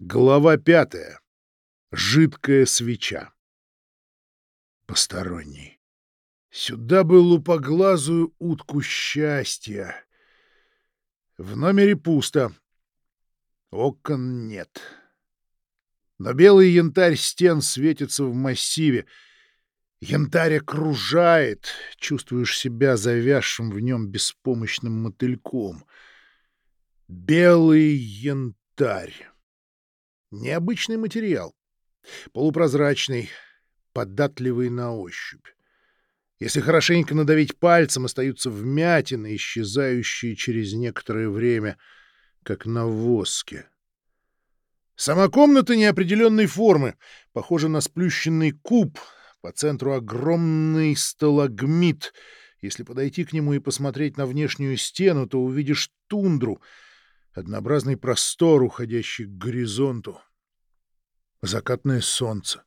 Глава пятая. Жидкая свеча. Посторонний. Сюда бы лупоглазую утку счастья. В номере пусто. Окон нет. Но белый янтарь стен светится в массиве. Янтарь окружает. Чувствуешь себя завязшим в нем беспомощным мотыльком. Белый янтарь. Необычный материал. Полупрозрачный, податливый на ощупь. Если хорошенько надавить пальцем, остаются вмятины, исчезающие через некоторое время, как на воске. Сама комната неопределенной формы, похожа на сплющенный куб, по центру огромный сталагмит. Если подойти к нему и посмотреть на внешнюю стену, то увидишь тундру — однообразный простор, уходящий к горизонту. Закатное солнце.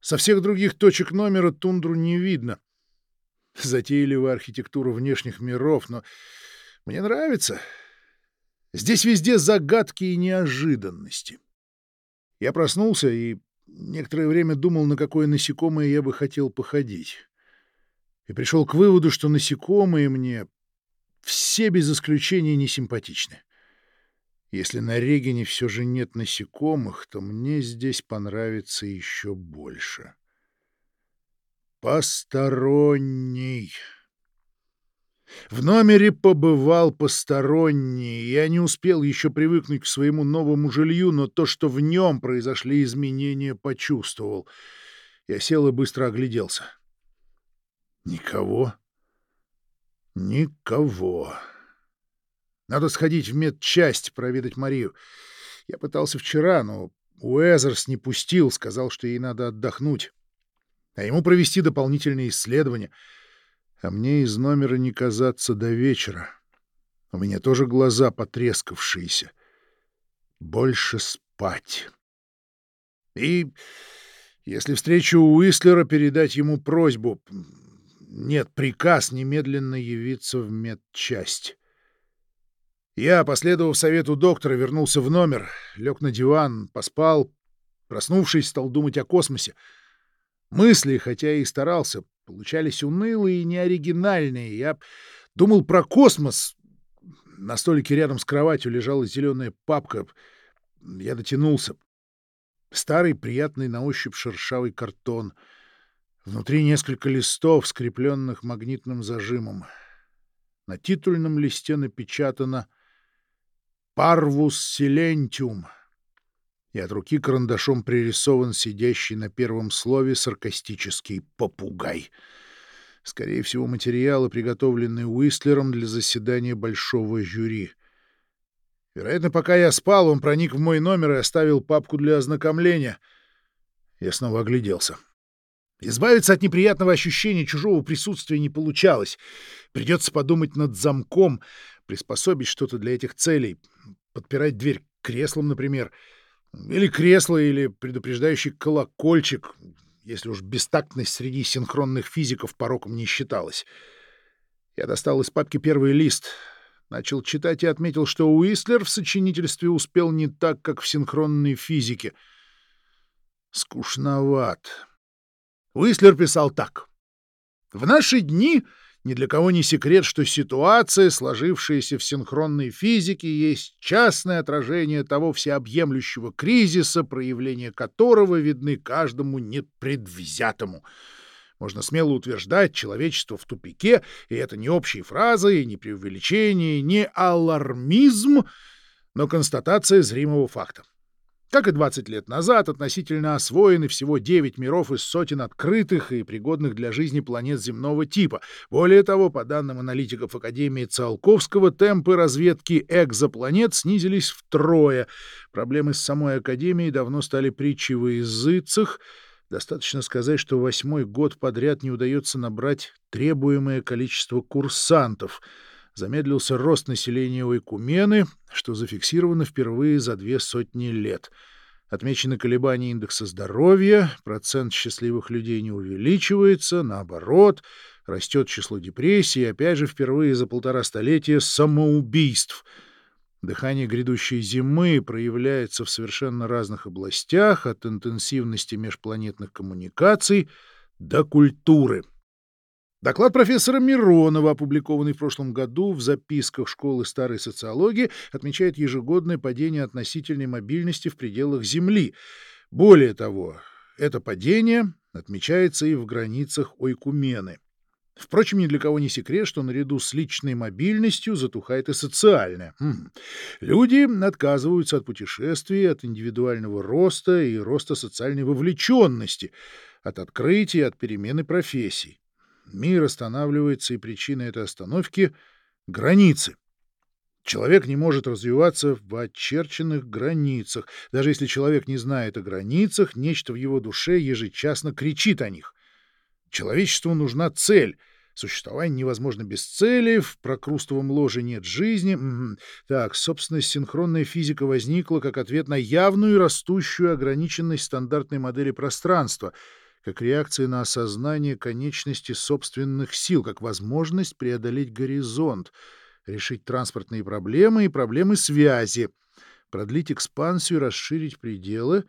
Со всех других точек номера тундру не видно. Затейливая архитектура внешних миров, но мне нравится. Здесь везде загадки и неожиданности. Я проснулся и некоторое время думал, на какое насекомое я бы хотел походить. И пришел к выводу, что насекомые мне все без исключения несимпатичны. Если на Регине все же нет насекомых, то мне здесь понравится еще больше. Посторонний. В номере побывал посторонний. Я не успел еще привыкнуть к своему новому жилью, но то, что в нем произошли изменения, почувствовал. Я сел и быстро огляделся. Никого. Никого. Надо сходить в медчасть, проведать Марию. Я пытался вчера, но Уэзерс не пустил, сказал, что ей надо отдохнуть. А ему провести дополнительные исследования. А мне из номера не казаться до вечера. У меня тоже глаза потрескавшиеся. Больше спать. И если встречу Уислера, передать ему просьбу... Нет, приказ немедленно явиться в медчасть. Я, последовав совету доктора, вернулся в номер, лег на диван, поспал, проснувшись, стал думать о космосе. Мысли, хотя и старался, получались унылые и неоригинальные. Я думал про космос. На столике рядом с кроватью лежала зеленая папка. Я дотянулся. Старый, приятный на ощупь шершавый картон. Внутри несколько листов, скрепленных магнитным зажимом. На титульном листе напечатано Парвус силентиум. И от руки карандашом пририсован сидящий на первом слове саркастический попугай. Скорее всего, материалы, приготовленные Уистлером для заседания большого жюри. Вероятно, пока я спал, он проник в мой номер и оставил папку для ознакомления. Я снова огляделся. Избавиться от неприятного ощущения чужого присутствия не получалось. Придется подумать над замком, приспособить что-то для этих целей, подпирать дверь креслом, например, или кресло, или предупреждающий колокольчик, если уж бестактность среди синхронных физиков пороком не считалась. Я достал из папки первый лист, начал читать и отметил, что Уистлер в сочинительстве успел не так, как в синхронной физике. Скучноват. Уистлер писал так. «В наши дни ни для кого не секрет, что ситуация, сложившаяся в синхронной физике, есть частное отражение того всеобъемлющего кризиса, проявления которого видны каждому непредвзятому. Можно смело утверждать, человечество в тупике, и это не общие фразы, и не преувеличение, не алармизм, но констатация зримого факта. Как и 20 лет назад, относительно освоены всего 9 миров из сотен открытых и пригодных для жизни планет земного типа. Более того, по данным аналитиков Академии Циолковского, темпы разведки экзопланет снизились втрое. Проблемы с самой Академией давно стали притчей во языцах. Достаточно сказать, что восьмой год подряд не удается набрать требуемое количество курсантов — замедлился рост населения Ойкумены, что зафиксировано впервые за две сотни лет. Отмечены колебания индекса здоровья, процент счастливых людей не увеличивается, наоборот, растет число депрессий, опять же впервые за полтора столетия самоубийств. Дыхание грядущей зимы проявляется в совершенно разных областях, от интенсивности межпланетных коммуникаций до культуры. Доклад профессора Миронова, опубликованный в прошлом году в записках школы старой социологии, отмечает ежегодное падение относительной мобильности в пределах Земли. Более того, это падение отмечается и в границах Ойкумены. Впрочем, ни для кого не секрет, что наряду с личной мобильностью затухает и социальная. Хм. Люди отказываются от путешествий, от индивидуального роста и роста социальной вовлеченности, от открытий, от перемены профессий. Мир останавливается, и причина этой остановки — границы. Человек не может развиваться в очерченных границах. Даже если человек не знает о границах, нечто в его душе ежечасно кричит о них. Человечеству нужна цель. Существование невозможно без цели, в прокрустовом ложе нет жизни. Так, собственно, синхронная физика возникла как ответ на явную растущую ограниченность стандартной модели пространства, как реакция на осознание конечности собственных сил, как возможность преодолеть горизонт, решить транспортные проблемы и проблемы связи, продлить экспансию, расширить пределы,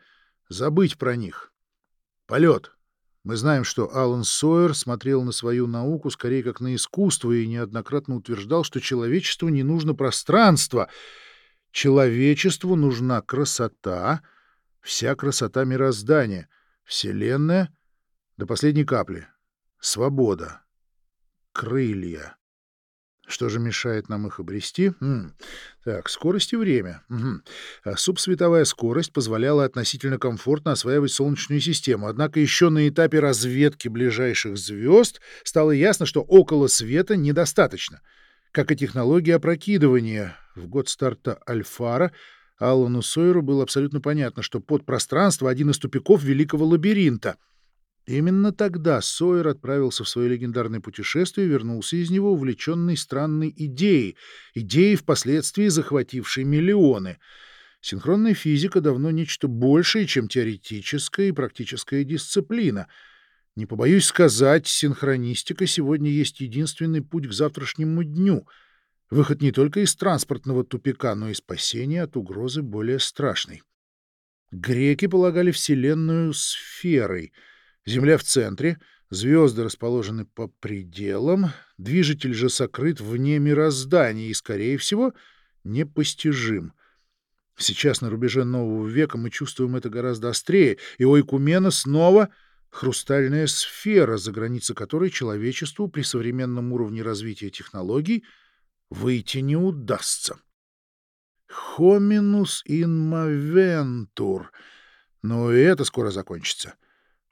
забыть про них. Полет — мы знаем, что Алан Сойер смотрел на свою науку скорее как на искусство и неоднократно утверждал, что человечеству не нужно пространство. Человечеству нужна красота, вся красота мироздания, Вселенная до последней капли, свобода, крылья. Что же мешает нам их обрести? М -м. Так, скорость и время. Угу. А субсветовая скорость позволяла относительно комфортно осваивать Солнечную систему. Однако еще на этапе разведки ближайших звезд стало ясно, что около света недостаточно. Как и технология опрокидывания. В год старта Альфара Аллану Сойеру было абсолютно понятно, что подпространство — один из тупиков великого лабиринта — Именно тогда Сойер отправился в свое легендарное путешествие и вернулся из него увлеченный странной идеей, идеей, впоследствии захватившей миллионы. Синхронная физика давно нечто большее, чем теоретическая и практическая дисциплина. Не побоюсь сказать, синхронистика сегодня есть единственный путь к завтрашнему дню. Выход не только из транспортного тупика, но и спасение от угрозы более страшной. Греки полагали Вселенную сферой — Земля в центре, звезды расположены по пределам, движитель же сокрыт вне мироздания и, скорее всего, непостижим. Сейчас на рубеже нового века мы чувствуем это гораздо острее, и у Экумена снова хрустальная сфера, за границы которой человечеству при современном уровне развития технологий выйти не удастся. In moventur. Но и это скоро закончится. —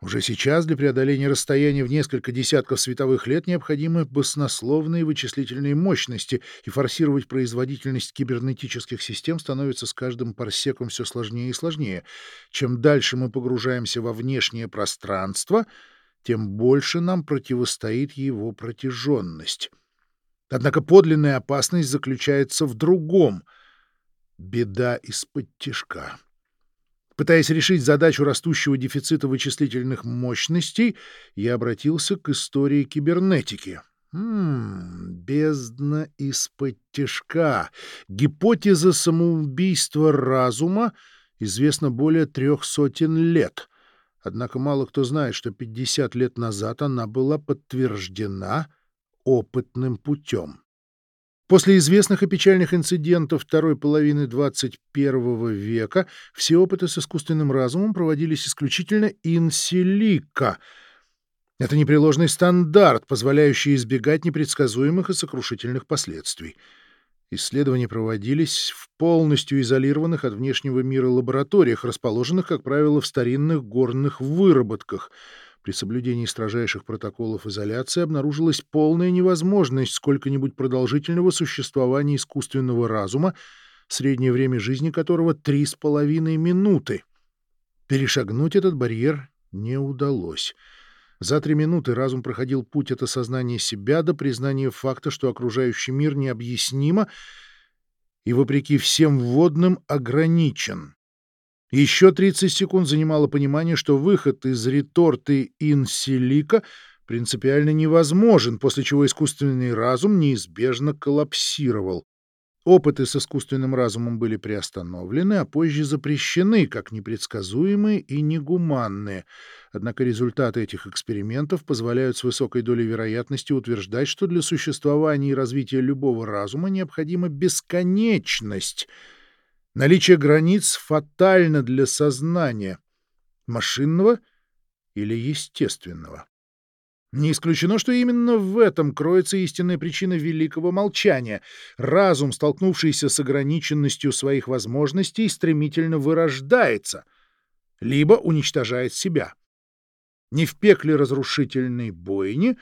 уже сейчас для преодоления расстояния в несколько десятков световых лет необходимы баснословные вычислительные мощности, и форсировать производительность кибернетических систем становится с каждым парсеком все сложнее и сложнее. Чем дальше мы погружаемся во внешнее пространство, тем больше нам противостоит его протяженность. Однако подлинная опасность заключается в другом — беда из-под тишка. Пытаясь решить задачу растущего дефицита вычислительных мощностей, я обратился к истории кибернетики. Хм, бездна из-под тяжка. Гипотеза самоубийства разума известна более трех сотен лет. Однако мало кто знает, что 50 лет назад она была подтверждена опытным путем. После известных и печальных инцидентов второй половины XXI века все опыты с искусственным разумом проводились исключительно инсилика. Это непреложный стандарт, позволяющий избегать непредсказуемых и сокрушительных последствий. Исследования проводились в полностью изолированных от внешнего мира лабораториях, расположенных, как правило, в старинных горных выработках — при соблюдении строжайших протоколов изоляции обнаружилась полная невозможность сколько-нибудь продолжительного существования искусственного разума, среднее время жизни которого три с половиной минуты. Перешагнуть этот барьер не удалось. За три минуты разум проходил путь от осознания себя до признания факта, что окружающий мир необъяснимо и, вопреки всем вводным, ограничен. Еще 30 секунд занимало понимание, что выход из реторты инсилика принципиально невозможен, после чего искусственный разум неизбежно коллапсировал. Опыты с искусственным разумом были приостановлены, а позже запрещены, как непредсказуемые и негуманные. Однако результаты этих экспериментов позволяют с высокой долей вероятности утверждать, что для существования и развития любого разума необходима бесконечность. Наличие границ фатально для сознания — машинного или естественного. Не исключено, что именно в этом кроется истинная причина великого молчания. Разум, столкнувшийся с ограниченностью своих возможностей, стремительно вырождается, либо уничтожает себя. Не в пекле разрушительной бойни,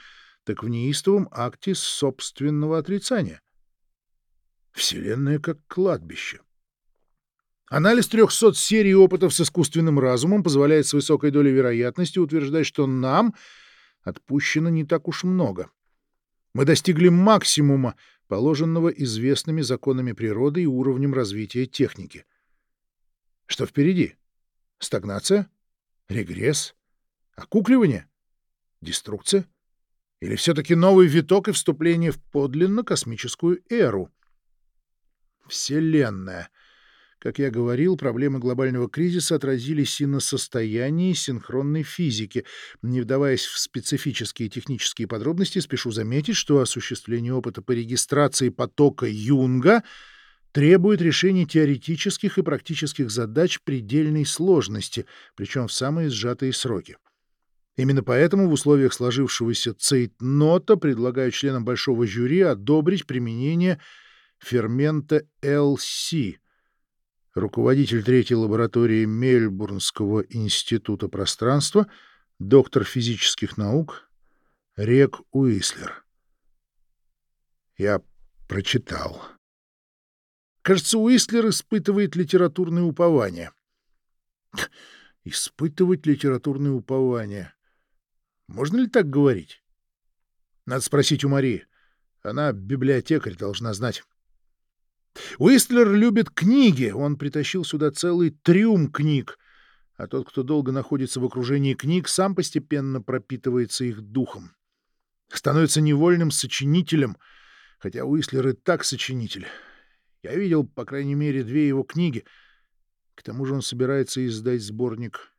так в неистовом акте собственного отрицания. Вселенная как кладбище. Анализ 300 серий опытов с искусственным разумом позволяет с высокой долей вероятности утверждать, что нам — отпущено не так уж много. Мы достигли максимума, положенного известными законами природы и уровнем развития техники. Что впереди? Стагнация? Регресс? Окукливание? Деструкция? Или все-таки новый виток и вступление в подлинно космическую эру? Вселенная — как я говорил, проблемы глобального кризиса отразились и на состоянии синхронной физики. Не вдаваясь в специфические технические подробности, спешу заметить, что осуществление опыта по регистрации потока Юнга требует решения теоретических и практических задач предельной сложности, причем в самые сжатые сроки. Именно поэтому в условиях сложившегося цейтнота предлагаю членам большого жюри одобрить применение фермента LC — руководитель третьей лаборатории Мельбурнского института пространства, доктор физических наук Рек Уислер. Я прочитал. Кажется, Уислер испытывает литературное упование. Испытывать литературное упование. Можно ли так говорить? Надо спросить у Марии. Она библиотекарь, должна знать. Уистлер любит книги, он притащил сюда целый трюм книг, а тот, кто долго находится в окружении книг, сам постепенно пропитывается их духом. Становится невольным сочинителем, хотя Уистлер и так сочинитель. Я видел, по крайней мере, две его книги. К тому же он собирается издать сборник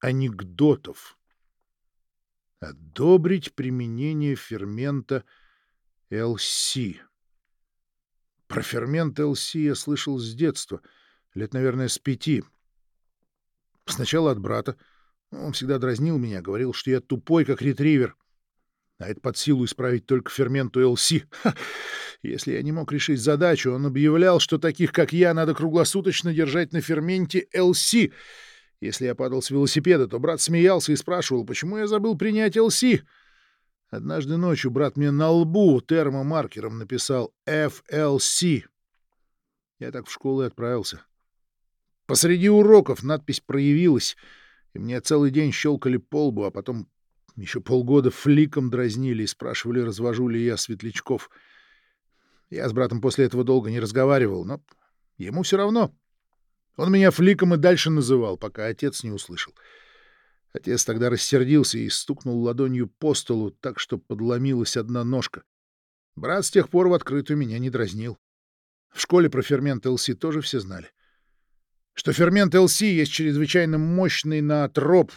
анекдотов. Одобрить применение фермента ЛС. Про фермент ЛС я слышал с детства, лет, наверное, с пяти. Сначала от брата. Он всегда дразнил меня, говорил, что я тупой, как ретривер. А это под силу исправить только ферменту ЛС. Если я не мог решить задачу, он объявлял, что таких, как я, надо круглосуточно держать на ферменте ЛС. Если я падал с велосипеда, то брат смеялся и спрашивал, почему я забыл принять ЛС. Однажды ночью брат мне на лбу термомаркером написал FLC. Я так в школу и отправился. Посреди уроков надпись проявилась, и мне целый день щелкали по лбу, а потом еще полгода фликом дразнили и спрашивали, развожу ли я светлячков. Я с братом после этого долго не разговаривал, но ему все равно. Он меня фликом и дальше называл, пока отец не услышал. — Отец тогда рассердился и стукнул ладонью по столу так, что подломилась одна ножка. Брат с тех пор в открытую меня не дразнил. В школе про фермент ЛС тоже все знали. Что фермент ЛС есть чрезвычайно мощный наотроп.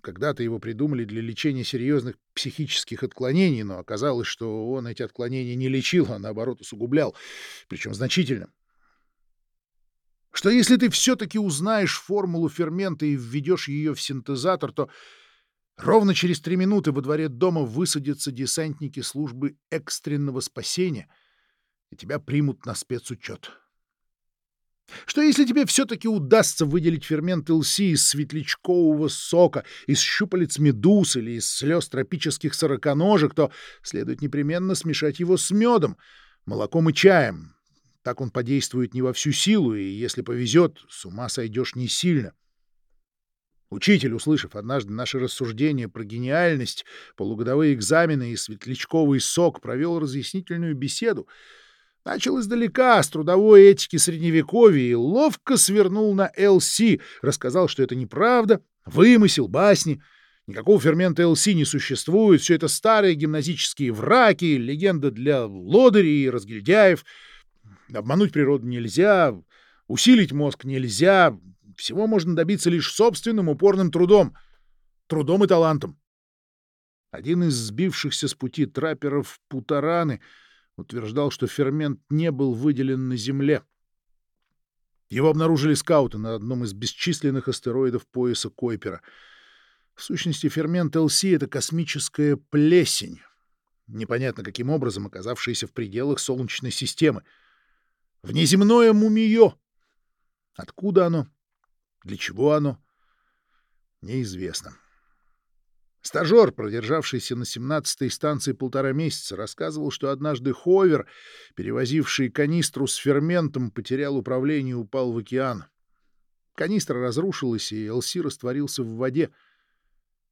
Когда-то его придумали для лечения серьезных психических отклонений, но оказалось, что он эти отклонения не лечил, а наоборот усугублял, причем значительно что если ты все-таки узнаешь формулу фермента и введешь ее в синтезатор, то ровно через три минуты во дворе дома высадятся десантники службы экстренного спасения, и тебя примут на спецучет. Что если тебе все-таки удастся выделить фермент ЛС из светлячкового сока, из щупалец медуз или из слез тропических сороконожек, то следует непременно смешать его с медом, молоком и чаем, так он подействует не во всю силу, и, если повезет, с ума сойдешь не сильно. Учитель, услышав однажды наши рассуждения про гениальность, полугодовые экзамены и светлячковый сок, провел разъяснительную беседу. Начал издалека, с трудовой этики Средневековья, и ловко свернул на ЛС, рассказал, что это неправда, вымысел, басни. Никакого фермента ЛС не существует, все это старые гимназические враки, легенда для лодырей и разгильдяев — Обмануть природу нельзя, усилить мозг нельзя. Всего можно добиться лишь собственным упорным трудом. Трудом и талантом. Один из сбившихся с пути трапперов Путараны утверждал, что фермент не был выделен на Земле. Его обнаружили скауты на одном из бесчисленных астероидов пояса Койпера. В сущности, фермент ЛС — это космическая плесень, непонятно каким образом оказавшаяся в пределах Солнечной системы. Внеземное мумиё. Откуда оно? Для чего оно? Неизвестно. Стажер, продержавшийся на 17-й станции полтора месяца, рассказывал, что однажды Ховер, перевозивший канистру с ферментом, потерял управление и упал в океан. Канистра разрушилась, и ЛС растворился в воде.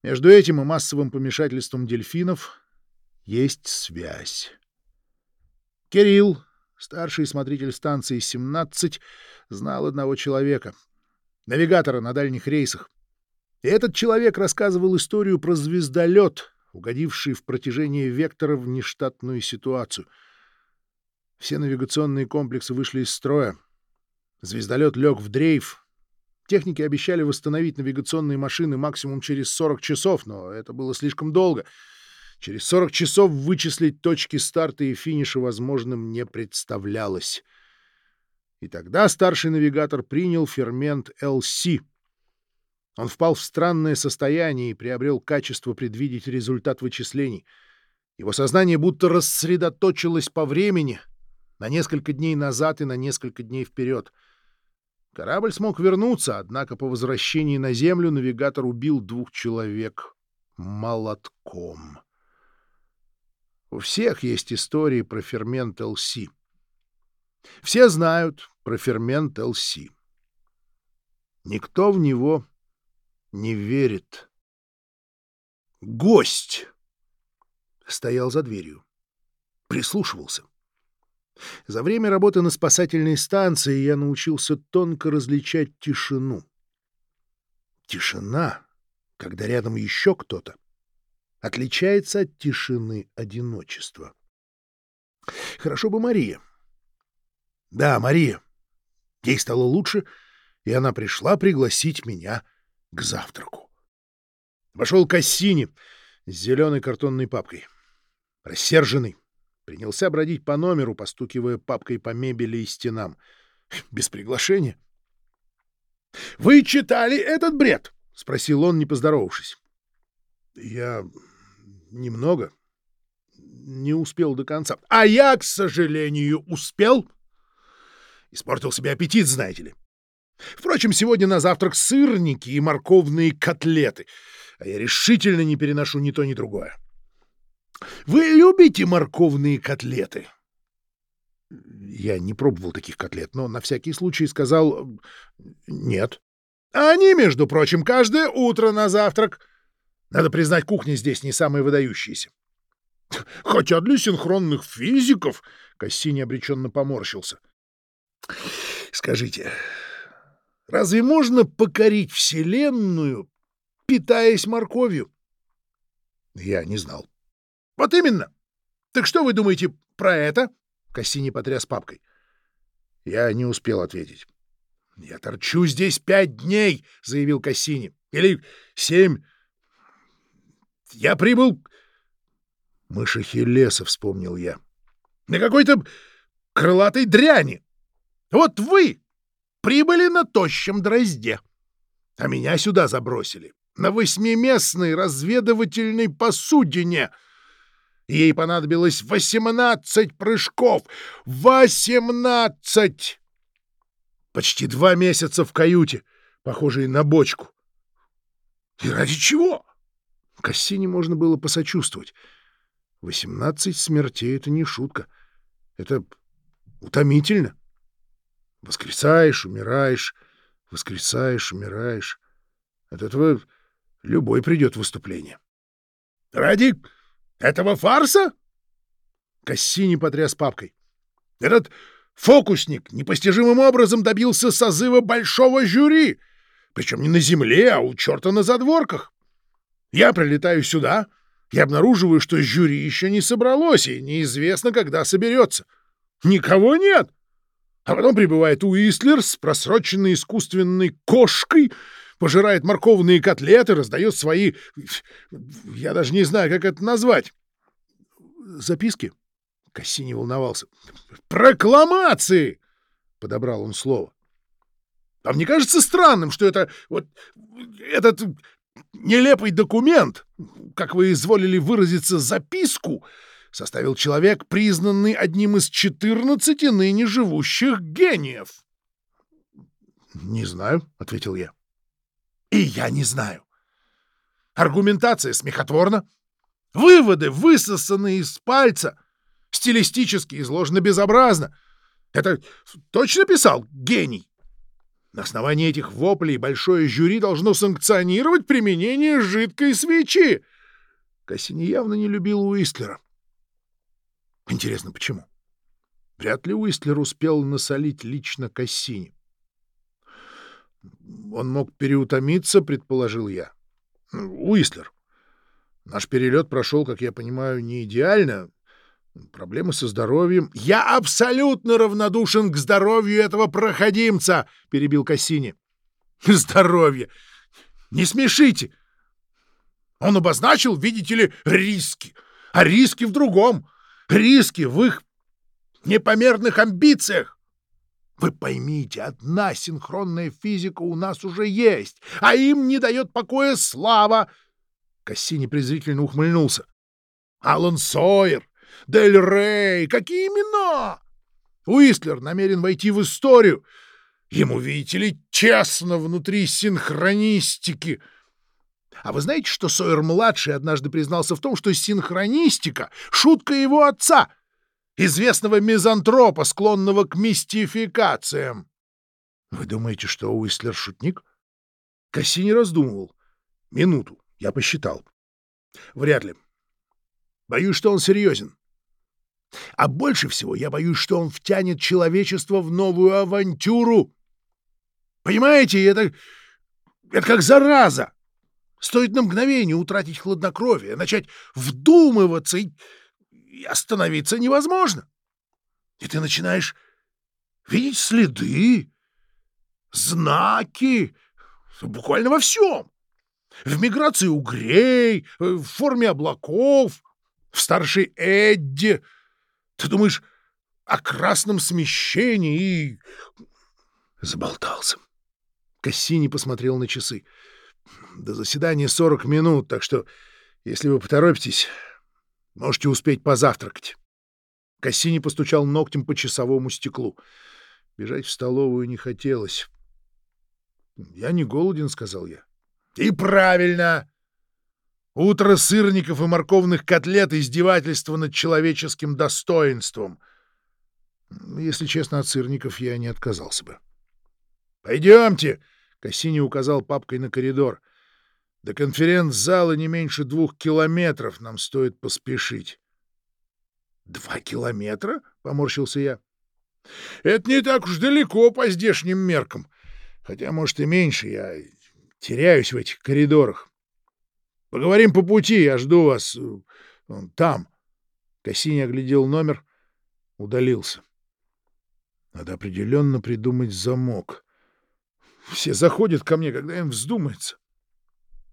Между этим и массовым помешательством дельфинов есть связь. Кирилл, старший смотритель станции 17, знал одного человека — навигатора на дальних рейсах. И этот человек рассказывал историю про звездолет, угодивший в протяжении вектора в нештатную ситуацию. Все навигационные комплексы вышли из строя. Звездолет лег в дрейф. Техники обещали восстановить навигационные машины максимум через 40 часов, но это было слишком долго. Через 40 часов вычислить точки старта и финиша возможным не представлялось. И тогда старший навигатор принял фермент LC — он впал в странное состояние и приобрел качество предвидеть результат вычислений. Его сознание будто рассредоточилось по времени на несколько дней назад и на несколько дней вперед. Корабль смог вернуться, однако по возвращении на Землю навигатор убил двух человек молотком. У всех есть истории про фермент ЛС. Все знают про фермент ЛС. Никто в него не верит. Гость стоял за дверью, прислушивался. За время работы на спасательной станции я научился тонко различать тишину. Тишина, когда рядом еще кто-то, отличается от тишины одиночества. Хорошо бы Мария. Да, Мария. Ей стало лучше, и она пришла пригласить меня к завтраку. Вошел Кассини с зеленой картонной папкой. Рассерженный, принялся бродить по номеру, постукивая папкой по мебели и стенам. Без приглашения. — Вы читали этот бред? — спросил он, не поздоровавшись. — Я немного. Не успел до конца. — А я, к сожалению, успел. Испортил себе аппетит, знаете ли. Впрочем, сегодня на завтрак сырники и морковные котлеты, а я решительно не переношу ни то, ни другое. Вы любите морковные котлеты? Я не пробовал таких котлет, но на всякий случай сказал «нет». Они, между прочим, каждое утро на завтрак. Надо признать, кухня здесь не самая выдающаяся. Хотя для синхронных физиков Кассини обреченно поморщился. Скажите, Разве можно покорить Вселенную, питаясь морковью? Я не знал. Вот именно. Так что вы думаете про это? Кассини потряс папкой. Я не успел ответить. Я торчу здесь пять дней, заявил Кассини. Или семь. Я прибыл... Мыши Хелеса, вспомнил я. На какой-то крылатой дряни. Вот вы прибыли на тощем дрозде. А меня сюда забросили, на восьмиместной разведывательной посудине. Ей понадобилось восемнадцать прыжков. Восемнадцать! Почти два месяца в каюте, похожей на бочку. И ради чего? Кассине можно было посочувствовать. Восемнадцать смертей — это не шутка. Это утомительно. Воскресаешь, умираешь, воскресаешь, умираешь. От этого любой придет в выступление. — Ради этого фарса? Кассини потряс папкой. — Этот фокусник непостижимым образом добился созыва большого жюри, причем не на земле, а у черта на задворках. Я прилетаю сюда и обнаруживаю, что жюри еще не собралось, и неизвестно, когда соберется. Никого нет. — А потом прибывает Уистлер с просроченной искусственной кошкой, пожирает морковные котлеты, раздает свои... Я даже не знаю, как это назвать. Записки? Кассини волновался. «Прокламации!» — подобрал он слово. «А мне кажется странным, что это вот этот нелепый документ, как вы изволили выразиться, записку, составил человек, признанный одним из четырнадцати ныне живущих гениев». «Не знаю», — ответил я. «И я не знаю. Аргументация смехотворна. Выводы высосаны из пальца, стилистически изложены безобразно. Это точно писал гений? На основании этих воплей большое жюри должно санкционировать применение жидкой свечи. Кассини явно не любил Уистлера. Интересно, почему? Вряд ли Уистлер успел насолить лично Кассини. Он мог переутомиться, предположил я. Уистлер. Наш перелет прошел, как я понимаю, не идеально. Проблемы со здоровьем. Я абсолютно равнодушен к здоровью этого проходимца, перебил Кассини. Здоровье! Не смешите! Он обозначил, видите ли, риски. А риски в другом. Риски в их непомерных амбициях. Вы поймите, одна синхронная физика у нас уже есть, а им не дает покоя слава. Кассини презрительно ухмыльнулся. Алан Сойер, Дель Рей, какие имена! Уистлер намерен войти в историю. Ему, видите ли, честно внутри синхронистики. А вы знаете, что Сойер-младший однажды признался в том, что синхронистика — шутка его отца, известного мизантропа, склонного к мистификациям? Вы думаете, что Уистлер — шутник? Кассини раздумывал. Минуту. Я посчитал. Вряд ли. Боюсь, что он серьезен. А больше всего я боюсь, что он втянет человечество в новую авантюру. Понимаете, это, это как зараза. Стоит на мгновение утратить хладнокровие, начать вдумываться, и, и остановиться невозможно. И ты начинаешь видеть следы, знаки, буквально во всем. В миграции угрей, в форме облаков, в старшей Эдди. Ты думаешь о красном смещении и... Заболтался. Кассини посмотрел на часы. До заседания сорок минут, так что, если вы поторопитесь, можете успеть позавтракать. Кассини постучал ногтем по часовому стеклу. Бежать в столовую не хотелось. — Я не голоден, — сказал я. — И правильно! Утро сырников и морковных котлет — издевательство над человеческим достоинством. Если честно, от сырников я не отказался бы. — Пойдемте! — Кассини указал папкой на коридор. — До конференц-зала не меньше двух километров. Нам стоит поспешить. — Два километра? — поморщился я. — Это не так уж далеко по здешним меркам. Хотя, может, и меньше. Я теряюсь в этих коридорах. Поговорим по пути, я жду вас э, там. Кассини оглядел номер, удалился. Надо определенно придумать замок. Все заходят ко мне, когда им вздумается.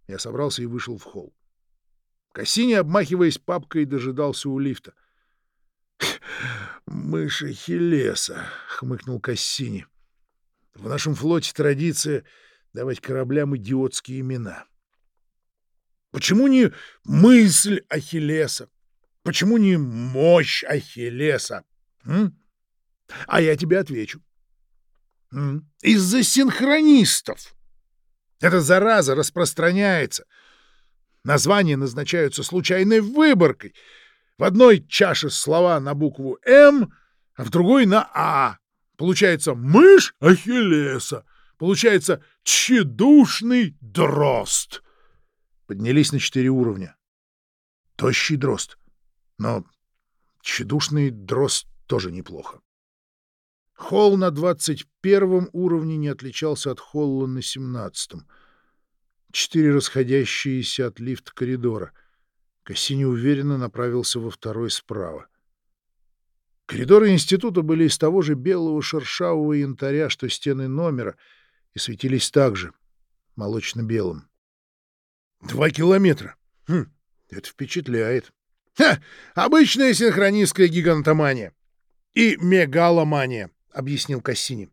Я собрался и вышел в холл. Кассини, обмахиваясь папкой, дожидался у лифта. — Мыши Хелеса, — хмыкнул Кассини. — В нашем флоте традиция давать кораблям идиотские имена. Почему не мысль Ахиллеса? Почему не мощь Ахиллеса? М? А я тебе отвечу. Из-за синхронистов. Эта зараза распространяется. Названия назначаются случайной выборкой. В одной чаше слова на букву «М», а в другой на «А». Получается «мышь Ахиллеса». Получается «тщедушный дрозд». Поднялись на четыре уровня. Тощий дрозд. Но тщедушный дрозд тоже неплохо. Холл на двадцать первом уровне не отличался от холла на семнадцатом. Четыре расходящиеся от лифта коридора. Кассини уверенно направился во второй справа. Коридоры института были из того же белого шершавого янтаря, что стены номера, и светились также молочно-белым. Два километра. Хм, это впечатляет. Ха! Обычная синхронистская гигантомания. И мегаломания, объяснил Кассини.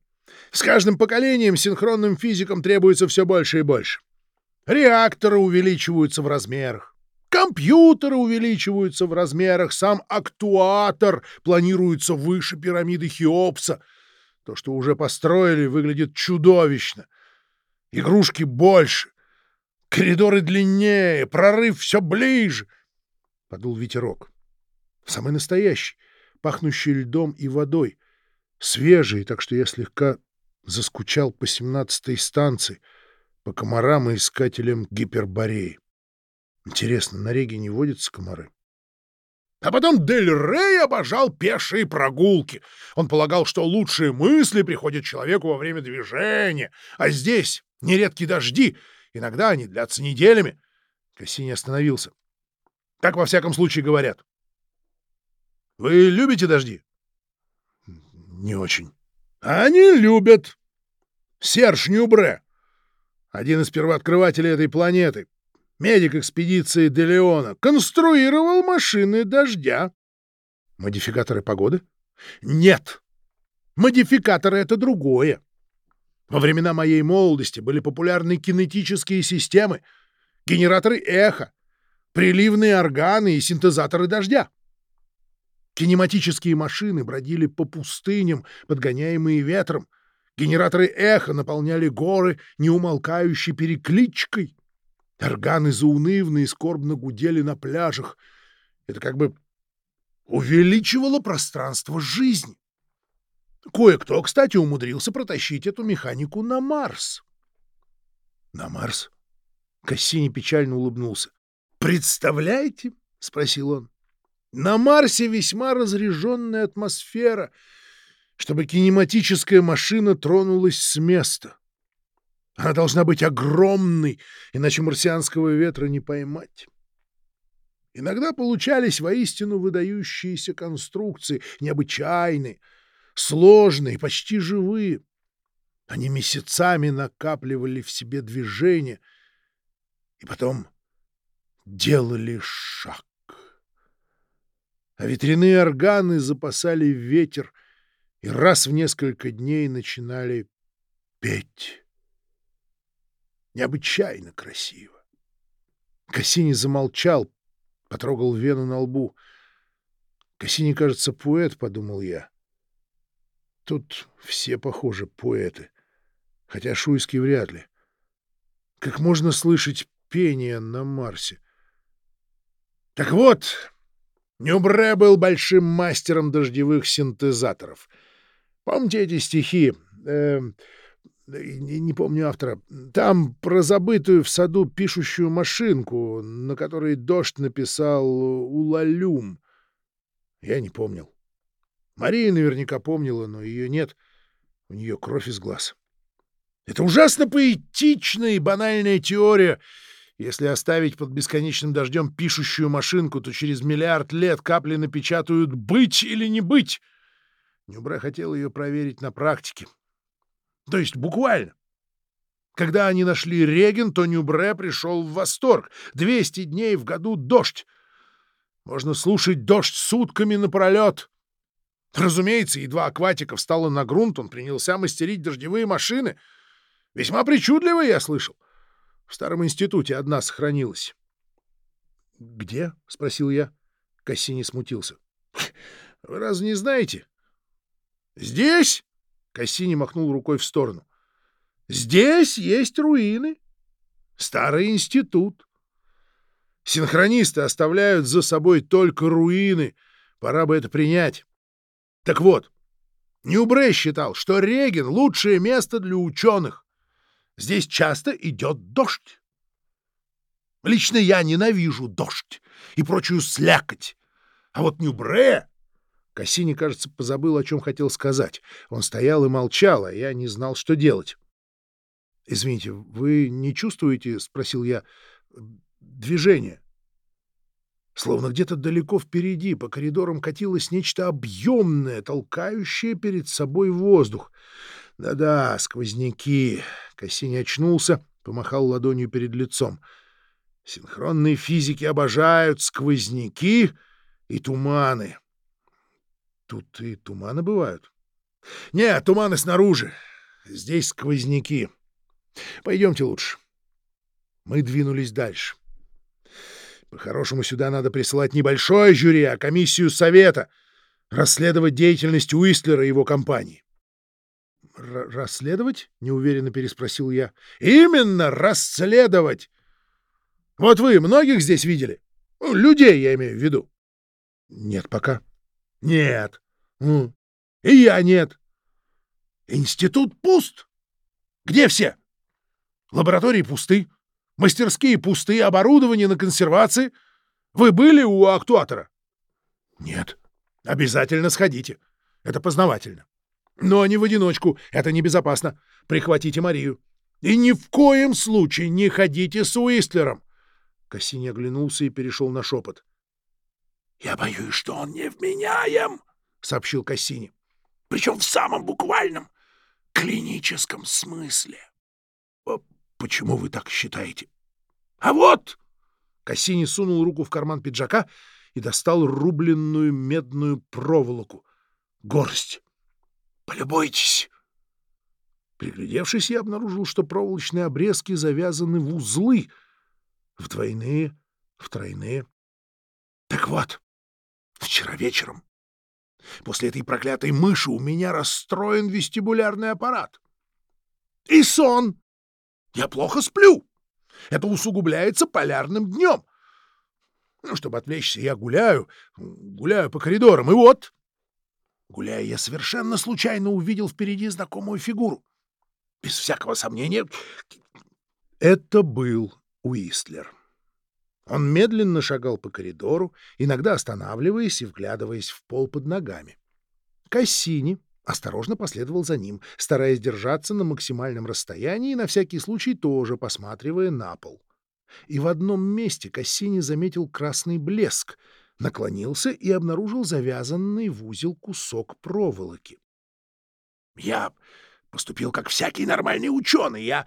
С каждым поколением синхронным физикам требуется все больше и больше. Реакторы увеличиваются в размерах. Компьютеры увеличиваются в размерах, сам актуатор планируется выше пирамиды Хеопса. То, что уже построили, выглядит чудовищно. Игрушки больше, коридоры длиннее, прорыв все ближе. Подул ветерок. Самый настоящий, пахнущий льдом и водой. Свежий, так что я слегка заскучал по семнадцатой станции, по комарам и искателям гипербореи. Интересно, на реге не водятся комары? А потом Дель Рей обожал пешие прогулки. Он полагал, что лучшие мысли приходят человеку во время движения. А здесь нередки дожди, иногда они длятся неделями. Кассини остановился. Так во всяком случае говорят. Вы любите дожди? Не очень. Они любят. Серж Нюбре, один из первооткрывателей этой планеты, медик экспедиции Делеона, конструировал машины дождя. Модификаторы погоды? Нет. Модификаторы — это другое. Во времена моей молодости были популярны кинетические системы, генераторы эхо, приливные органы и синтезаторы дождя. Кинематические машины бродили по пустыням, подгоняемые ветром. Генераторы эхо наполняли горы неумолкающей перекличкой. Органы заунывно и скорбно гудели на пляжах. Это как бы увеличивало пространство жизни. Кое-кто, кстати, умудрился протащить эту механику на Марс. — На Марс? Кассини печально улыбнулся. — Представляете? — спросил он. — На Марсе весьма разряженная атмосфера, чтобы кинематическая машина тронулась с места. Она должна быть огромной, иначе марсианского ветра не поймать. Иногда получались воистину выдающиеся конструкции, необычайные, сложные, почти живые. Они месяцами накапливали в себе движение и потом делали шаг. А ветряные органы запасали ветер и раз в несколько дней начинали петь необычайно красиво. Кассини замолчал, потрогал вену на лбу. Кассини, кажется, поэт, — подумал я. Тут все, похожи, поэты, хотя Шуйский вряд ли. Как можно слышать пение на Марсе? Так вот, Нюбре был большим мастером дождевых синтезаторов. Помните эти стихи? Э, не, не помню автора. Там про забытую в саду пишущую машинку, на которой дождь написал «Улалюм». Я не помнил. Мария наверняка помнила, но ее нет. У нее кровь из глаз. Это ужасно поэтичная и банальная теория. Если оставить под бесконечным дождем пишущую машинку, то через миллиард лет капли напечатают «быть» или «не быть». Нюбре хотел ее проверить на практике. То есть буквально. Когда они нашли Реген, то Нюбре пришел в восторг. 200 дней в году дождь. Можно слушать дождь сутками напролет. Разумеется, едва Акватика встала на грунт, он принялся мастерить дождевые машины. Весьма причудливо, я слышал. В старом институте одна сохранилась. — Где? — спросил я. Кассини смутился. — Вы разве не знаете? — Здесь? Кассини махнул рукой в сторону. «Здесь есть руины. Старый институт. Синхронисты оставляют за собой только руины. Пора бы это принять. Так вот, Ньюбре считал, что Реген — лучшее место для ученых. Здесь часто идет дождь. Лично я ненавижу дождь и прочую слякоть. А вот Ньюбре Кассини, кажется, позабыл, о чем хотел сказать. Он стоял и молчал, а я не знал, что делать. — Извините, вы не чувствуете, — спросил я, — движение? Словно где-то далеко впереди по коридорам катилось нечто объемное, толкающее перед собой воздух. Да-да, сквозняки. Кассини очнулся, помахал ладонью перед лицом. Синхронные физики обожают сквозняки и туманы. Тут и туманы бывают. Нет, туманы снаружи. Здесь сквозняки. Пойдемте лучше. Мы двинулись дальше. По-хорошему, сюда надо присылать небольшое жюри, а комиссию совета расследовать деятельность Уистлера и его компании. — Расследовать? — неуверенно переспросил я. — Именно расследовать! Вот вы многих здесь видели? Ну, людей, я имею в виду. — Нет пока. — Нет. — И я нет. — Институт пуст. Где все? Лаборатории пусты. Мастерские пустые, оборудование на консервации. Вы были у актуатора? — Нет. — Обязательно сходите. Это познавательно. Но не в одиночку, это небезопасно. Прихватите Марию. И ни в коем случае не ходите с Уистлером. Кассини оглянулся и перешел на шепот. — Я боюсь, что он невменяем, — сообщил Кассини. — Причем в самом буквальном, клиническом смысле. — Почему вы так считаете? — А вот! Кассини сунул руку в карман пиджака и достал рубленную медную проволоку. Горсть. Полюбуйтесь. Приглядевшись, я обнаружил, что проволочные обрезки завязаны в узлы, в двойные, в тройные. Так вот, вчера вечером, после этой проклятой мыши, у меня расстроен вестибулярный аппарат. И сон. Я плохо сплю. Это усугубляется полярным днем. Ну, чтобы отвлечься, я гуляю, гуляю по коридорам, и вот Гуляя, я совершенно случайно увидел впереди знакомую фигуру. Без всякого сомнения, это был Уистлер. Он медленно шагал по коридору, иногда останавливаясь и вглядываясь в пол под ногами. Кассини осторожно последовал за ним, стараясь держаться на максимальном расстоянии и на всякий случай тоже посматривая на пол. И в одном месте Кассини заметил красный блеск — наклонился и обнаружил завязанный в узел кусок проволоки. «Я поступил как всякий нормальный ученый. Я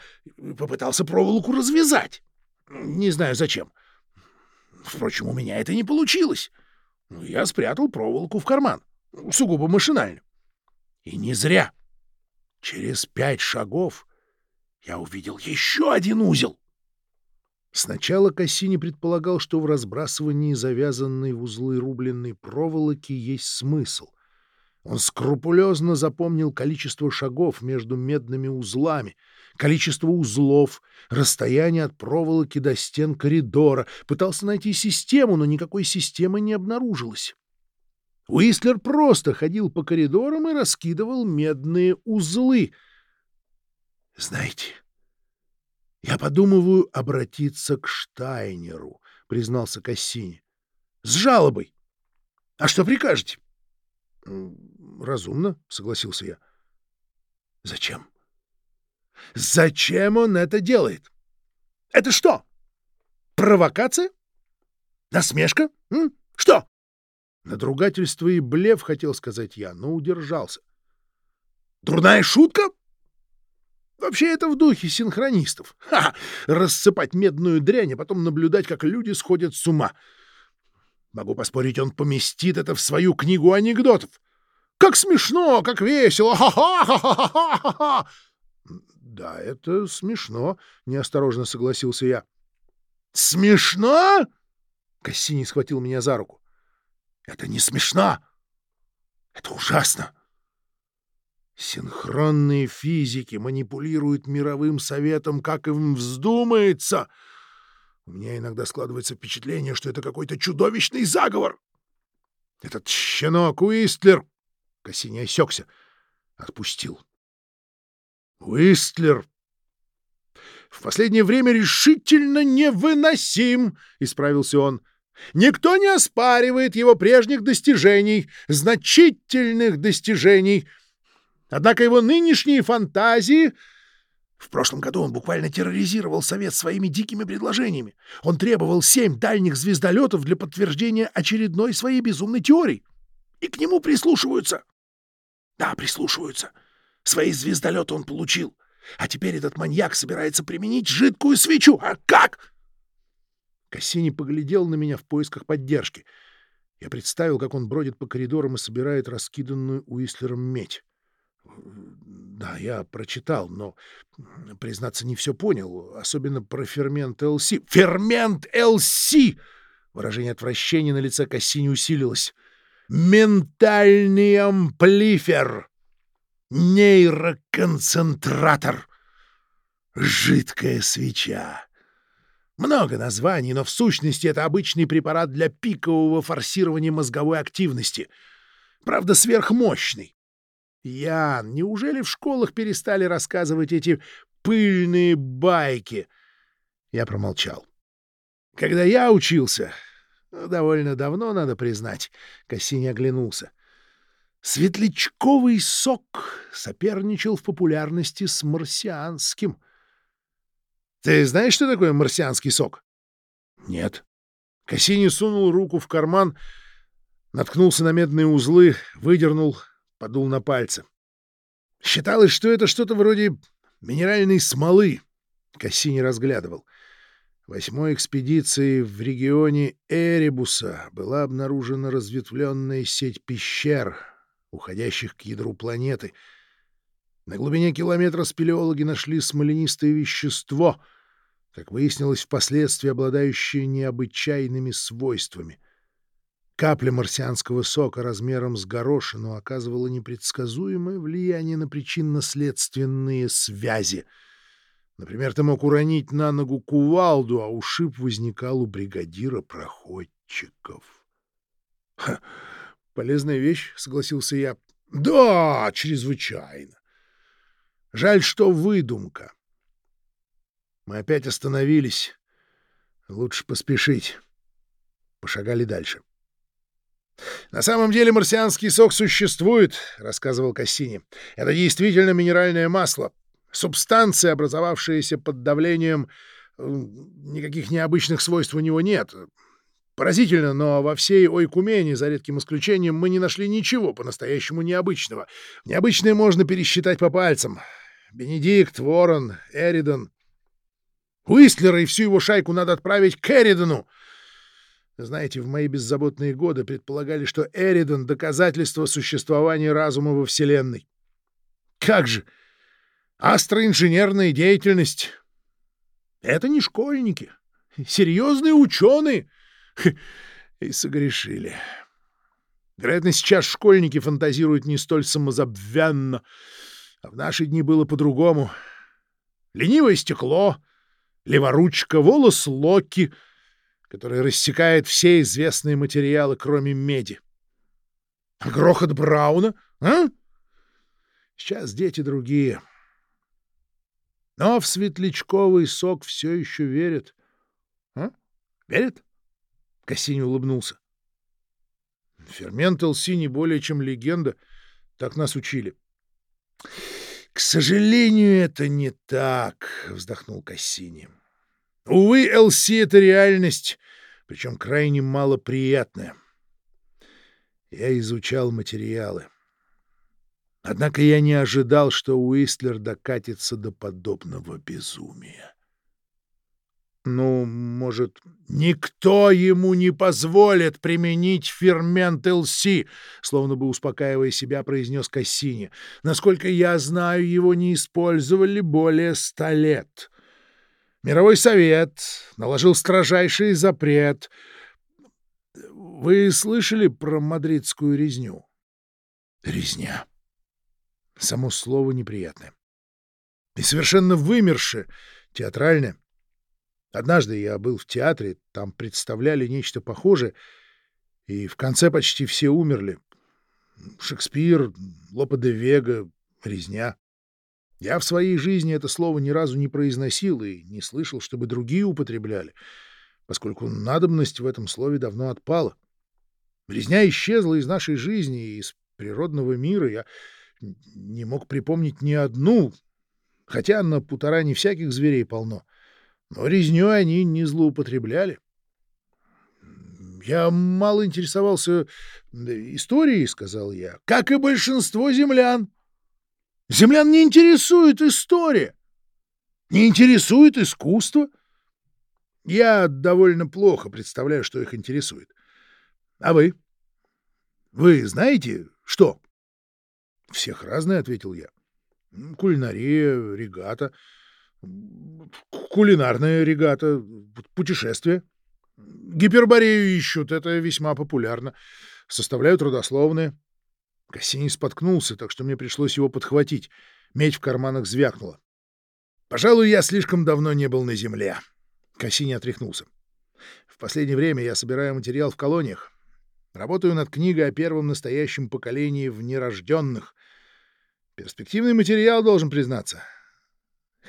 попытался проволоку развязать. Не знаю зачем. Впрочем, у меня это не получилось. Я спрятал проволоку в карман, сугубо машинально. И не зря. Через пять шагов я увидел еще один узел. Сначала Кассини предполагал, что в разбрасывании завязанной в узлы рубленной проволоки есть смысл. Он скрупулезно запомнил количество шагов между медными узлами, количество узлов, расстояние от проволоки до стен коридора, пытался найти систему, но никакой системы не обнаружилось. Уистлер просто ходил по коридорам и раскидывал медные узлы. «Знаете, — Я подумываю обратиться к Штайнеру, — признался Кассини. — С жалобой. — А что прикажете? — Разумно, — согласился я. — Зачем? — Зачем он это делает? — Это что? Провокация? Насмешка? Что? Надругательство и блеф, хотел сказать я, но удержался. — Дурная шутка? — Вообще это в духе синхронистов. Ха! Рассыпать медную дрянь, а потом наблюдать, как люди сходят с ума. Могу поспорить, он поместит это в свою книгу анекдотов. Как смешно, как весело! Ха-ха-ха-ха-ха-ха! Да, это смешно, неосторожно согласился я. Смешно? Кассини схватил меня за руку. Это не смешно. Это ужасно. Синхронные физики манипулируют мировым советом, как им вздумается. У меня иногда складывается впечатление, что это какой-то чудовищный заговор. Этот щенок Уистлер... Кассини осекся. Отпустил. Уистлер в последнее время решительно невыносим, — исправился он. Никто не оспаривает его прежних достижений, значительных достижений — Однако его нынешние фантазии В прошлом году он буквально терроризировал Совет своими дикими предложениями. Он требовал семь дальних звездолетов для подтверждения очередной своей безумной теории. И к нему прислушиваются. Да, прислушиваются. Свои звездолеты он получил. А теперь этот маньяк собирается применить жидкую свечу. А как? Кассини поглядел на меня в поисках поддержки. Я представил, как он бродит по коридорам и собирает раскиданную Уислером медь. Да, я прочитал, но, признаться, не все понял, особенно про фермент ЛС. Фермент ЛС! Выражение отвращения на лице Кассини усилилось. Ментальный амплифер! Нейроконцентратор! Жидкая свеча! Много названий, но в сущности это обычный препарат для пикового форсирования мозговой активности. Правда, сверхмощный. Ян, неужели в школах перестали рассказывать эти пыльные байки? Я промолчал. Когда я учился, довольно давно, надо признать, Кассини оглянулся. Светлячковый сок соперничал в популярности с марсианским. Ты знаешь, что такое марсианский сок? Нет. Кассини сунул руку в карман, наткнулся на медные узлы, выдернул, подул на пальцы. Считалось, что это что-то вроде минеральной смолы. Кассини разглядывал. Восьмой экспедиции в регионе Эребуса была обнаружена разветвленная сеть пещер, уходящих к ядру планеты. На глубине километра спелеологи нашли смоленистое вещество, как выяснилось впоследствии обладающее необычайными свойствами — Капля марсианского сока размером с горошину оказывала непредсказуемое влияние на причинно-следственные связи. Например, ты мог уронить на ногу кувалду, а ушиб возникал у бригадира проходчиков. — Полезная вещь, — согласился я. — Да, чрезвычайно. Жаль, что выдумка. Мы опять остановились. Лучше поспешить. Пошагали дальше. «На самом деле марсианский сок существует», — рассказывал Кассини. «Это действительно минеральное масло. Субстанция, образовавшаяся под давлением, никаких необычных свойств у него нет. Поразительно, но во всей Ойкумене, за редким исключением, мы не нашли ничего по-настоящему необычного. Необычное можно пересчитать по пальцам. Бенедикт, Ворон, Эридон. Уистлера и всю его шайку надо отправить к Эридону. Знаете, в мои беззаботные годы предполагали, что Эридон — доказательство существования разума во Вселенной. Как же! Астроинженерная деятельность — это не школьники, серьезные ученые. И согрешили. Вероятно, сейчас школьники фантазируют не столь самозабвенно, а в наши дни было по-другому. Ленивое стекло, леворучка, волос Локи — который рассекает все известные материалы, кроме меди. А грохот Брауна? А? Сейчас дети другие. Но в светлячковый сок все еще верят. А? Верят? Кассини улыбнулся. Фермент ЛС не более чем легенда. Так нас учили. — К сожалению, это не так, — вздохнул Кассини. Увы, ЛС — это реальность, причем крайне малоприятная. Я изучал материалы. Однако я не ожидал, что Уистлер докатится до подобного безумия. Ну, может, никто ему не позволит применить фермент ЛС, словно бы успокаивая себя, произнес Кассини. Насколько я знаю, его не использовали более ста лет. Мировой совет наложил строжайший запрет. Вы слышали про мадридскую резню? Резня. Само слово неприятное. И совершенно вымершее, театральное. Однажды я был в театре, там представляли нечто похожее, и в конце почти все умерли. Шекспир, Лопе де Вега, резня. Я в своей жизни это слово ни разу не произносил и не слышал, чтобы другие употребляли, поскольку надобность в этом слове давно отпала. Резня исчезла из нашей жизни и из природного мира. Я не мог припомнить ни одну, Хотя на Путаране всяких зверей полно. Но резнёй они не злоупотребляли. «Я мало интересовался историей», — сказал я, — «как и большинство землян. Землян не интересует история, не интересует искусство. Я довольно плохо представляю, что их интересует. А вы? Вы знаете, что?» «Всех разные», — ответил я. «Кулинария, регата, кулинарная регата, путешествия». Гиперборею ищут, это весьма популярно. Составляют родословные. Кассини споткнулся, так что мне пришлось его подхватить. Медь в карманах звякнула. Пожалуй, я слишком давно не был на земле. Кассини отряхнулся. В последнее время я собираю материал в колониях. Работаю над книгой о первом настоящем поколении в нерожденных. Перспективный материал, должен признаться.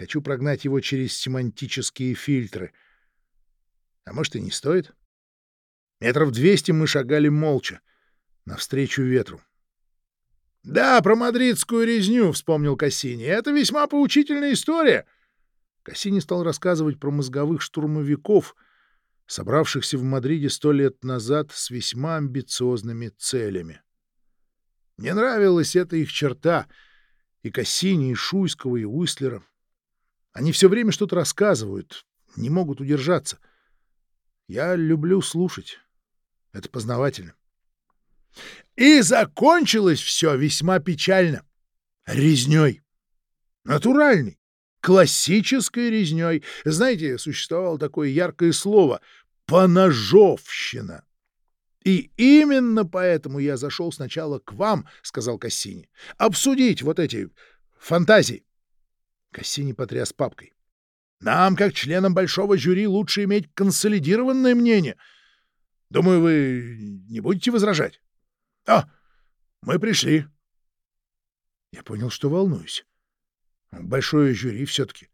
Хочу прогнать его через семантические фильтры — а может, и не стоит? Метров двести мы шагали молча, навстречу ветру. — Да, про мадридскую резню, — вспомнил Кассини. — Это весьма поучительная история. Кассини стал рассказывать про мозговых штурмовиков, собравшихся в Мадриде сто лет назад с весьма амбициозными целями. Мне нравилась эта их черта — и Кассини, и Шуйского, и Уистлера. Они все время что-то рассказывают, не могут удержаться — я люблю слушать. Это познавательно. И закончилось все весьма печально. Резней. Натуральный. Классической резней. Знаете, существовало такое яркое слово — поножовщина. И именно поэтому я зашел сначала к вам, — сказал Кассини, — обсудить вот эти фантазии. Кассини потряс папкой. Нам, как членам большого жюри, лучше иметь консолидированное мнение. Думаю, вы не будете возражать? А, мы пришли. Я понял, что волнуюсь. Большое жюри все-таки.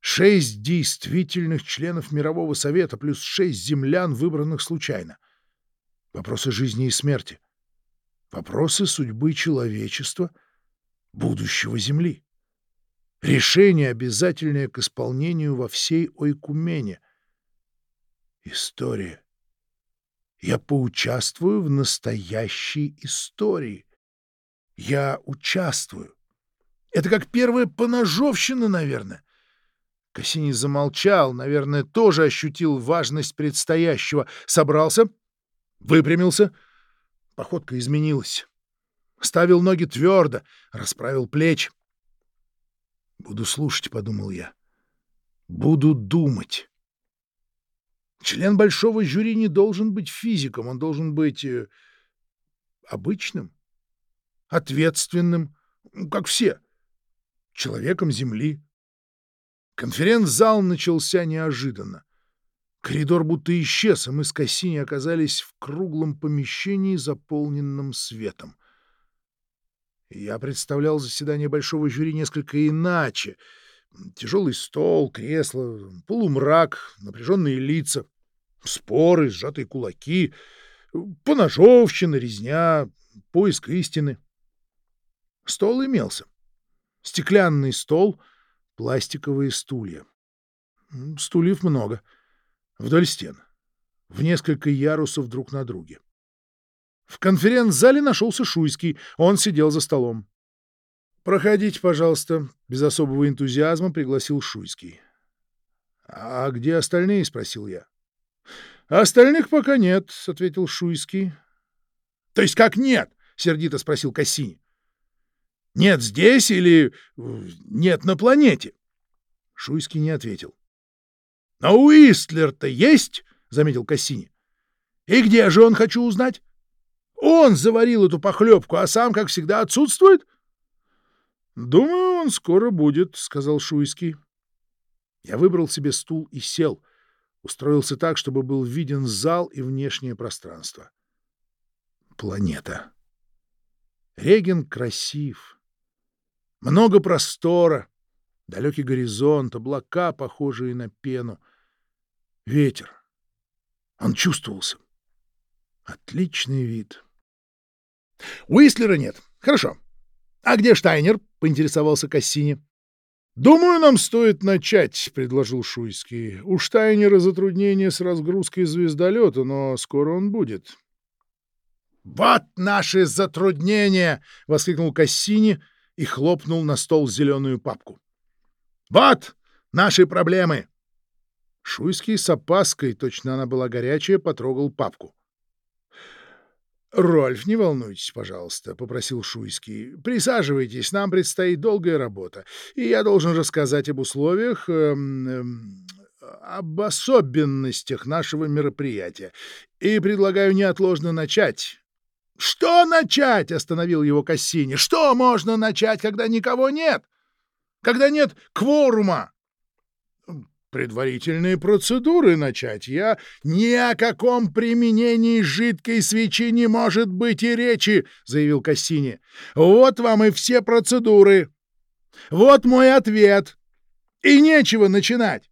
Шесть действительных членов Мирового Совета плюс шесть землян, выбранных случайно. Вопросы жизни и смерти. Вопросы судьбы человечества, будущего Земли. Решение, обязательное к исполнению во всей Ойкумене. История. Я поучаствую в настоящей истории. Я участвую. Это как первая поножовщина, наверное. Кассини замолчал, наверное, тоже ощутил важность предстоящего. Собрался, выпрямился. Походка изменилась. Ставил ноги твердо, расправил плечи. Буду слушать, — подумал я. Буду думать. Член большого жюри не должен быть физиком, он должен быть э, обычным, ответственным, как все, человеком Земли. Конференц-зал начался неожиданно. Коридор будто исчез, и мы с Кассини оказались в круглом помещении, заполненном светом. Я представлял заседание большого жюри несколько иначе. Тяжелый стол, кресло, полумрак, напряженные лица, споры, сжатые кулаки, поножовщина, резня, поиск истины. Стол имелся. Стеклянный стол, пластиковые стулья. Стульев много. Вдоль стен. В несколько ярусов друг на друге. В конференц-зале нашелся Шуйский, он сидел за столом. «Проходите, пожалуйста», — без особого энтузиазма пригласил Шуйский. «А где остальные?» — спросил я. «Остальных пока нет», — ответил Шуйский. «То есть как нет?» — сердито спросил Кассини. «Нет здесь или нет на планете?» Шуйский не ответил. «Но Уистлер-то есть?» — заметил Кассини. «И где же он, хочу узнать?» Он заварил эту похлебку, а сам, как всегда, отсутствует? — Думаю, он скоро будет, — сказал Шуйский. Я выбрал себе стул и сел. Устроился так, чтобы был виден зал и внешнее пространство. Планета. Реген красив. Много простора. Далекий горизонт, облака, похожие на пену. Ветер. Он чувствовался. Отличный вид. Уистлера нет. Хорошо. А где Штайнер? поинтересовался Кассини. «Думаю, нам стоит начать», — предложил Шуйский. «У Штайнера затруднение с разгрузкой звездолета, но скоро он будет». «Вот наши затруднения!» — воскликнул Кассини и хлопнул на стол зеленую папку. «Вот наши проблемы!» Шуйский с опаской, точно она была горячая, потрогал папку. «Рольф, не волнуйтесь, пожалуйста», — попросил Шуйский. «Присаживайтесь, нам предстоит долгая работа, и я должен рассказать об условиях, эм, эм, об особенностях нашего мероприятия, и предлагаю неотложно начать». «Что начать?» — остановил его Кассини. «Что можно начать, когда никого нет? Когда нет кворума?» Предварительные процедуры начать. Я ни о каком применении жидкой свечи не может быть и речи, заявил Кассини. Вот вам и все процедуры. Вот мой ответ. И нечего начинать.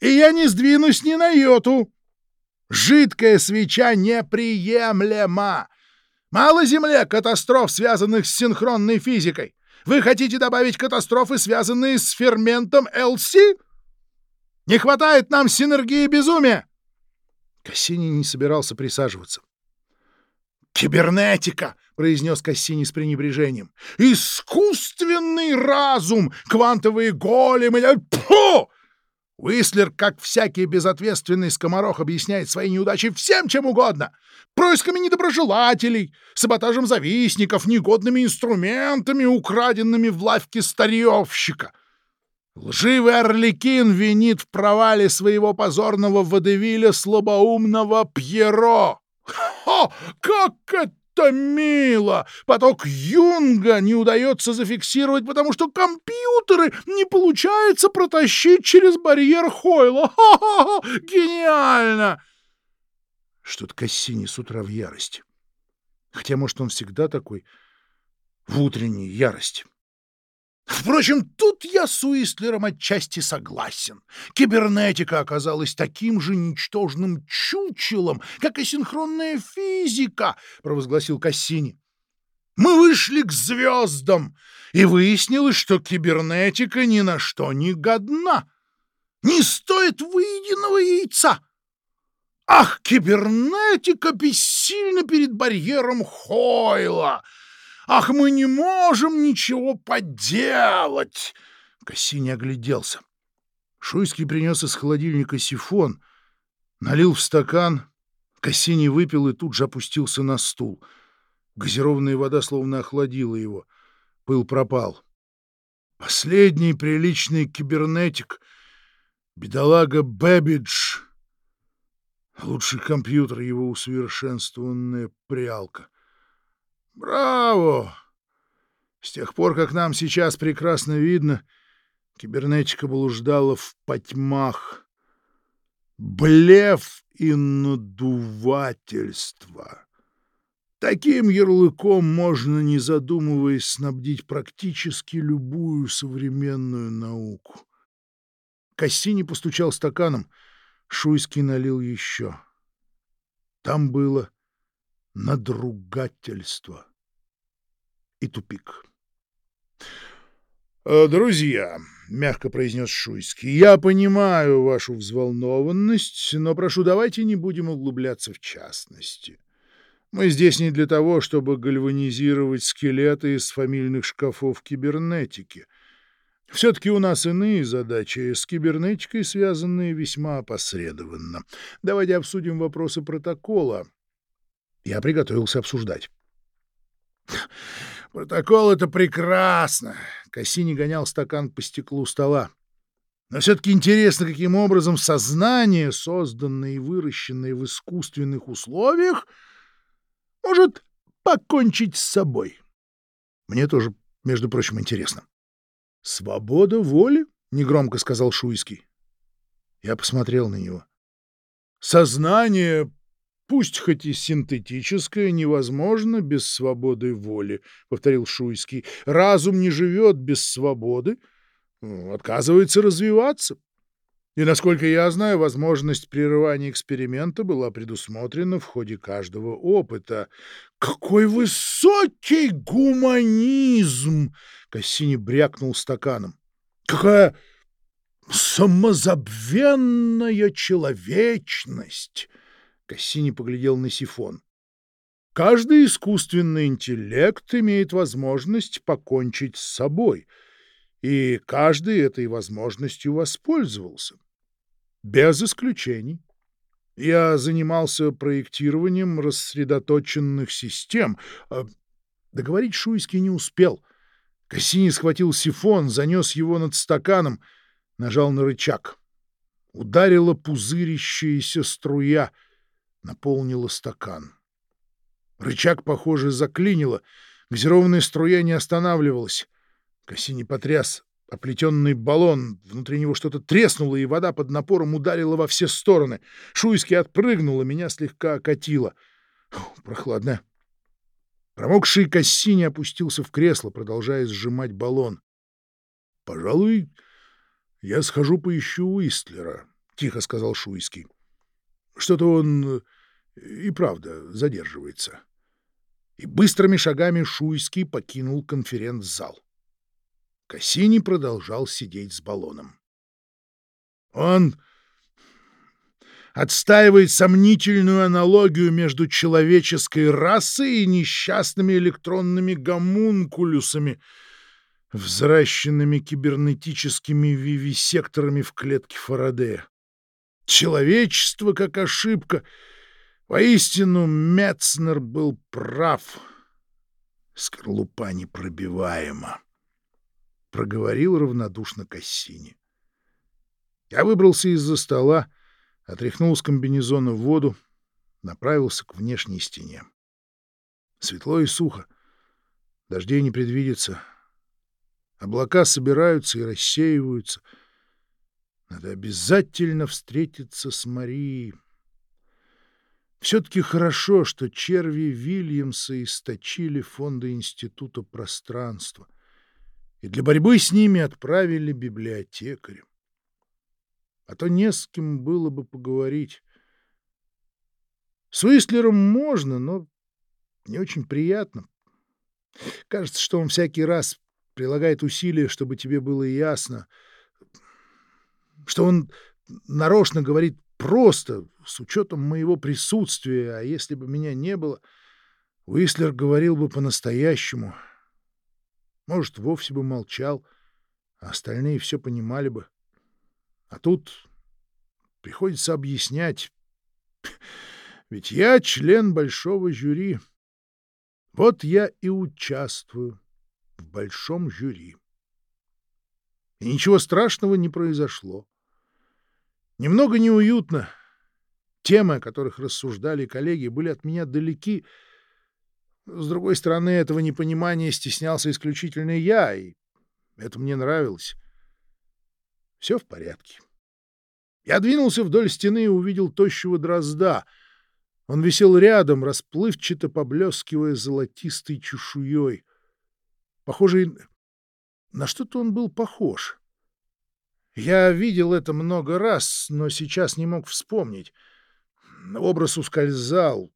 И я не сдвинусь ни на йоту. Жидкая свеча неприемлема. Мало Земле катастроф, связанных с синхронной физикой. Вы хотите добавить катастрофы, связанные с ферментом ЛС? Не хватает нам синергии безумия!» Кассини не собирался присаживаться. «Кибернетика!» — произнес Кассини с пренебрежением. «Искусственный разум! Квантовые големы! Фу!» Уислер, как всякий безответственный скоморох, объясняет свои неудачи всем чем угодно. Происками недоброжелателей, саботажем завистников, негодными инструментами, украденными в лавке старьевщика — Лживый Орликин винит в провале своего позорного водевиля слабоумного Пьеро. Хо! Как это мило! Поток Юнга не удается зафиксировать, потому что компьютеры не получается протащить через барьер Хойла. Ха-ха-ха! Гениально! Что-то Кассини с утра в ярости. Хотя, может, он всегда такой в утренней ярости. Впрочем, тут я с Уистлером отчасти согласен. Кибернетика оказалась таким же ничтожным чучелом, как и синхронная физика, — провозгласил Кассини. Мы вышли к звездам, и выяснилось, что кибернетика ни на что не годна. Не стоит выеденного яйца. Ах, кибернетика бессильна перед барьером Хойла! Ах, мы не можем ничего поделать!» Кассини огляделся. Шуйский принес из холодильника сифон, налил в стакан. Кассини выпил и тут же опустился на стул. Газированная вода словно охладила его. Пыл пропал. Последний приличный кибернетик. Бедолага Бэбидж. Лучший компьютер его усовершенствованная прялка. Браво! С тех пор, как нам сейчас прекрасно видно, кибернетика блуждала в потьмах. Блеф и надувательство. Таким ярлыком можно, не задумываясь, снабдить практически любую современную науку. Кассини постучал стаканом, Шуйский налил еще. Там было надругательство и тупик. «Э, «Друзья», — мягко произнес Шуйский, — «я понимаю вашу взволнованность, но прошу, давайте не будем углубляться в частности. Мы здесь не для того, чтобы гальванизировать скелеты из фамильных шкафов кибернетики. Все-таки у нас иные задачи, с кибернетикой связанные весьма опосредованно. Давайте обсудим вопросы протокола, я приготовился обсуждать. «Протокол — это прекрасно!» Кассини гонял стакан по стеклу стола. «Но все-таки интересно, каким образом сознание, созданное и выращенное в искусственных условиях, может покончить с собой. Мне тоже, между прочим, интересно». «Свобода воли?» — негромко сказал Шуйский. Я посмотрел на него. «Сознание Пусть хоть и синтетическое, невозможно без свободы воли, — повторил Шуйский. Разум не живет без свободы, отказывается развиваться. И, насколько я знаю, возможность прерывания эксперимента была предусмотрена в ходе каждого опыта. «Какой высокий гуманизм!» — Кассини брякнул стаканом. Какая самозабвенная человечность! Кассини поглядел на сифон. Каждый искусственный интеллект имеет возможность покончить с собой, и каждый этой возможностью воспользовался. Без исключений. Я занимался проектированием рассредоточенных систем. А договорить Шуйский не успел. Кассини схватил сифон, занес его над стаканом, нажал на рычаг. Ударила пузырящаяся струя, наполнила стакан. Рычаг, похоже, заклинило. Газированная струя не останавливалась. Кассини потряс оплетенный баллон. Внутри него что-то треснуло, и вода под напором ударила во все стороны. Шуйский отпрыгнула, меня слегка окатило. Прохладно. Промокший Кассини опустился в кресло, продолжая сжимать баллон. — Пожалуй, я схожу поищу Уистлера, — тихо сказал Шуйский. — Что-то он и правда задерживается. — и быстрыми шагами Шуйский покинул конференц-зал. Кассини продолжал сидеть с баллоном. Он отстаивает сомнительную аналогию между человеческой расой и несчастными электронными гомункулюсами, взращенными кибернетическими вивисекторами в клетке Фарадея. Человечество как ошибка — Воистину, Мецнер был прав. Скорлупа непробиваема. Проговорил равнодушно Кассини. Я выбрался из-за стола, отряхнул с комбинезона воду, направился к внешней стене. Светло и сухо. Дождей не предвидится. Облака собираются и рассеиваются. Надо обязательно встретиться с Марией. Все-таки хорошо, что черви Вильямса источили фонды Института пространства и для борьбы с ними отправили библиотекаря. А то не с кем было бы поговорить. С Уистлером можно, но не очень приятно. Кажется, что он всякий раз прилагает усилия, чтобы тебе было ясно, что он нарочно говорит просто, с учетом моего присутствия, а если бы меня не было, Уислер говорил бы по-настоящему. Может, вовсе бы молчал, а остальные все понимали бы. А тут приходится объяснять. Ведь я член большого жюри. Вот я и участвую в большом жюри. И ничего страшного не произошло. Немного неуютно. Темы, о которых рассуждали коллеги, были от меня далеки. С другой стороны, этого непонимания стеснялся исключительно я, и это мне нравилось. Все в порядке. Я двинулся вдоль стены и увидел тощего дрозда. Он висел рядом, расплывчато поблескивая золотистой чешуей. Похоже, на что-то он был похож. Я видел это много раз, но сейчас не мог вспомнить. Образ ускользал.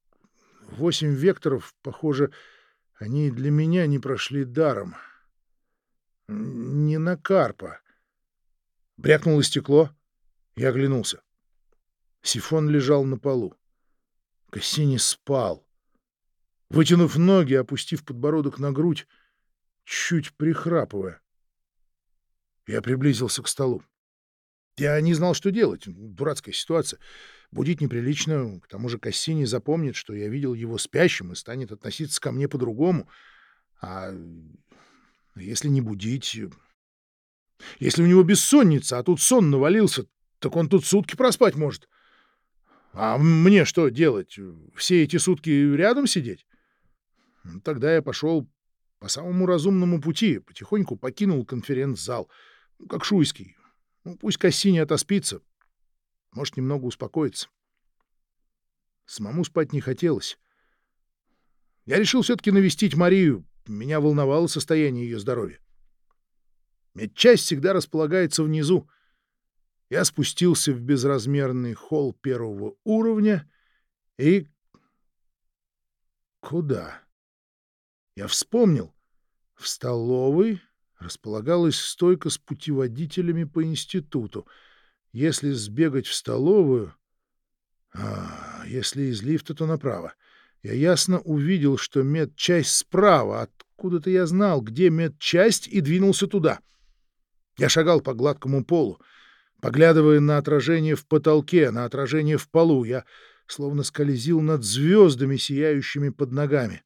Восемь векторов, похоже, они для меня не прошли даром. Не на карпа. Брякнуло стекло. Я оглянулся. Сифон лежал на полу. Кассини спал. Вытянув ноги, опустив подбородок на грудь, чуть прихрапывая. Я приблизился к столу. Я не знал, что делать. Дурацкая ситуация. Будить неприлично. К тому же Кассини запомнит, что я видел его спящим и станет относиться ко мне по-другому. А если не будить... Если у него бессонница, а тут сон навалился, так он тут сутки проспать может. А мне что делать? Все эти сутки рядом сидеть? Тогда я пошел по самому разумному пути, потихоньку покинул конференц-зал — ну, как Шуйский. Ну, пусть Кассини отоспится. Может, немного успокоится. Самому спать не хотелось. Я решил все-таки навестить Марию. Меня волновало состояние ее здоровья. Медчасть всегда располагается внизу. Я спустился в безразмерный холл первого уровня и... Куда? Я вспомнил. В столовой располагалась стойка с путеводителями по институту. Если сбегать в столовую... А, если из лифта, то направо. Я ясно увидел, что медчасть справа. Откуда-то я знал, где медчасть, и двинулся туда. Я шагал по гладкому полу, поглядывая на отражение в потолке, на отражение в полу. Я словно скользил над звездами, сияющими под ногами.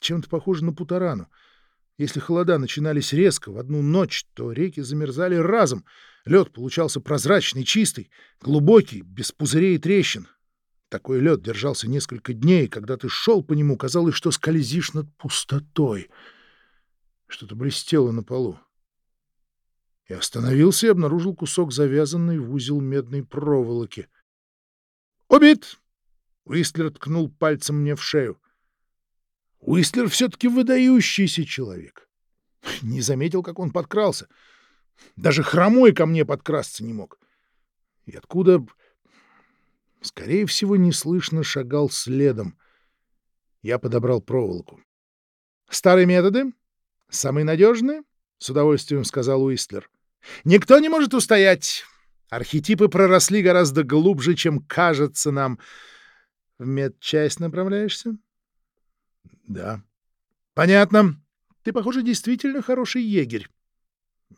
Чем-то похоже на Путарану. Если холода начинались резко в одну ночь, то реки замерзали разом. Лед получался прозрачный, чистый, глубокий, без пузырей и трещин. Такой лед держался несколько дней, когда ты шел по нему, казалось, что скользишь над пустотой. Что-то блестело на полу. Я остановился и обнаружил кусок завязанной в узел медной проволоки. «Убит!» — Уистлер ткнул пальцем мне в шею. Уистлер все-таки выдающийся человек. Не заметил, как он подкрался. Даже хромой ко мне подкрасться не мог. И откуда, скорее всего, неслышно шагал следом. Я подобрал проволоку. «Старые методы? Самые надежные?» — с удовольствием сказал Уистлер. «Никто не может устоять. Архетипы проросли гораздо глубже, чем кажется нам. В медчасть направляешься?» Да. Понятно. Ты, похоже, действительно хороший егерь.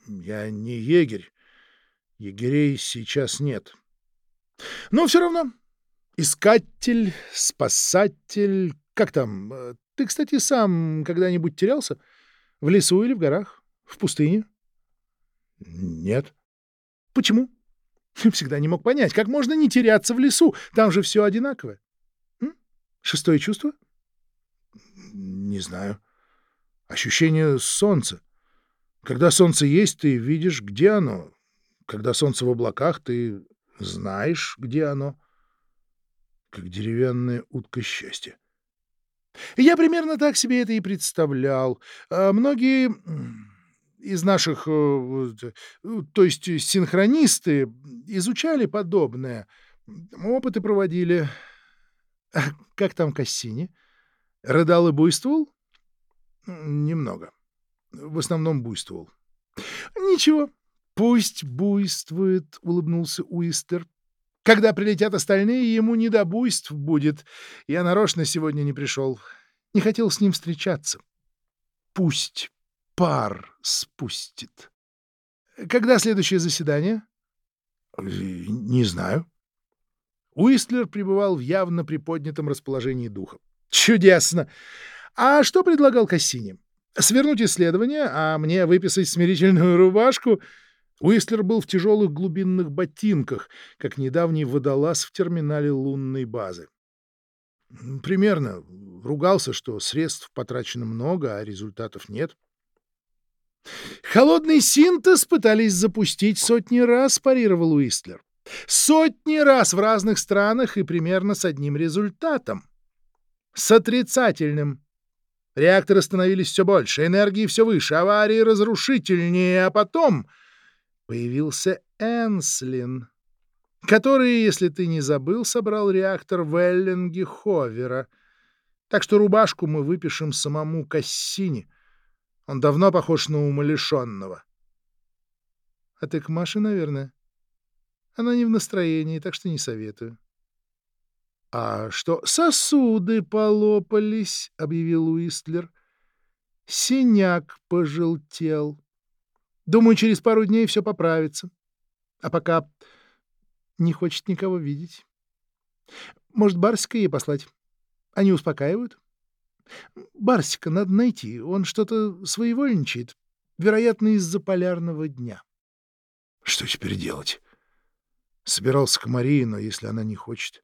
Я не егерь. Егерей сейчас нет. Но все равно. Искатель, спасатель... Как там? Ты, кстати, сам когда-нибудь терялся? В лесу или в горах? В пустыне? Нет. Почему? Всегда не мог понять, как можно не теряться в лесу. Там же все одинаковое. М? Шестое чувство? Не знаю. Ощущение солнца. Когда солнце есть, ты видишь, где оно. Когда солнце в облаках, ты знаешь, где оно. Как деревянная утка счастья. Я примерно так себе это и представлял. А многие из наших, э, то есть синхронисты, изучали подобное. Опыты проводили. А как там Кассини? — Рыдал и буйствовал? Немного. В основном буйствовал. Ничего, пусть буйствует, улыбнулся Уистер. Когда прилетят остальные, ему не до буйств будет. Я нарочно сегодня не пришел. Не хотел с ним встречаться. Пусть пар спустит. Когда следующее заседание? Не знаю. Уистлер пребывал в явно приподнятом расположении духа. Чудесно! А что предлагал Кассини? Свернуть исследование, а мне выписать смирительную рубашку? Уистлер был в тяжелых глубинных ботинках, как недавний водолаз в терминале лунной базы. Примерно. Ругался, что средств потрачено много, а результатов нет. Холодный синтез пытались запустить сотни раз, парировал Уистлер. Сотни раз в разных странах и примерно с одним результатом с отрицательным. Реакторы становились все больше, энергии все выше, аварии разрушительнее, а потом появился Энслин, который, если ты не забыл, собрал реактор в Ховера. Так что рубашку мы выпишем самому Кассини. Он давно похож на умалишенного. А ты к Маше, наверное? Она не в настроении, так что не советую. «А что, сосуды полопались?» — объявил Уистлер. «Синяк пожелтел. Думаю, через пару дней все поправится. А пока не хочет никого видеть. Может, Барсика ей послать? Они успокаивают? Барсика надо найти. Он что-то своевольничает. Вероятно, из-за полярного дня». «Что теперь делать?» Собирался к Марии, но если она не хочет...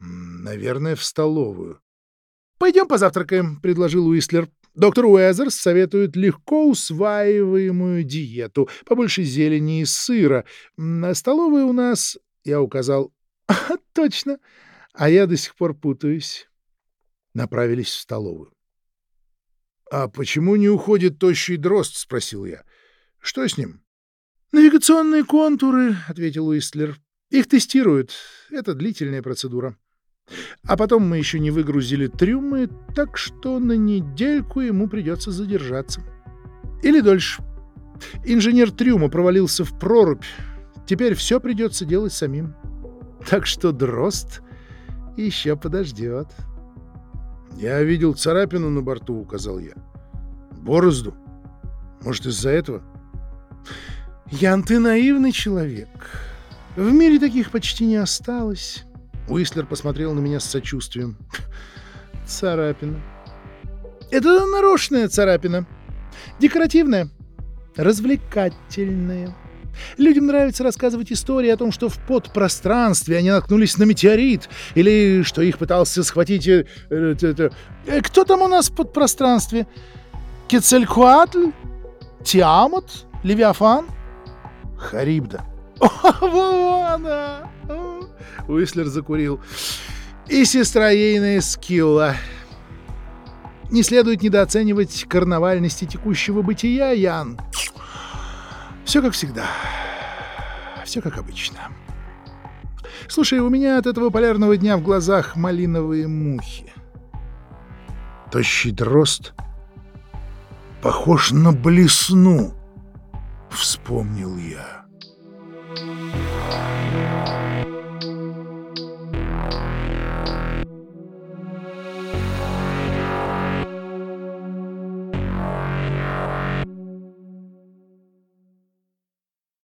Наверное, в столовую. «Пойдем позавтракаем», — предложил Уистлер. «Доктор Уэзерс советует легко усваиваемую диету, побольше зелени и сыра. На столовой у нас...» — я указал. «А, точно! А я до сих пор путаюсь». Направились в столовую. «А почему не уходит тощий дрозд?» — спросил я. «Что с ним?» «Навигационные контуры», — ответил Уистлер. «Их тестируют. Это длительная процедура». А потом мы еще не выгрузили трюмы, так что на недельку ему придется задержаться. Или дольше. Инженер Трюма провалился в прорубь. Теперь все придется делать самим. Так что дрозд еще подождет. «Я видел царапину на борту», — указал я. «Борозду. Может, из-за этого?» «Ян, ты наивный человек. В мире таких почти не осталось». Уислер посмотрел на меня с сочувствием. «Царапина. Это нарочная царапина. Декоративная. Развлекательная. Людям нравится рассказывать истории о том, что в подпространстве они наткнулись на метеорит, или что их пытался схватить... Э, э, кто там у нас в подпространстве? Кецелькуатль? Тиамот? Левиафан? Харибда. О, она! Уислер закурил. И сестра ейная Скилла. Не следует недооценивать карнавальности текущего бытия, Ян. Все как всегда. Все как обычно. Слушай, у меня от этого полярного дня в глазах малиновые мухи. Тощий дрозд похож на блесну, вспомнил я.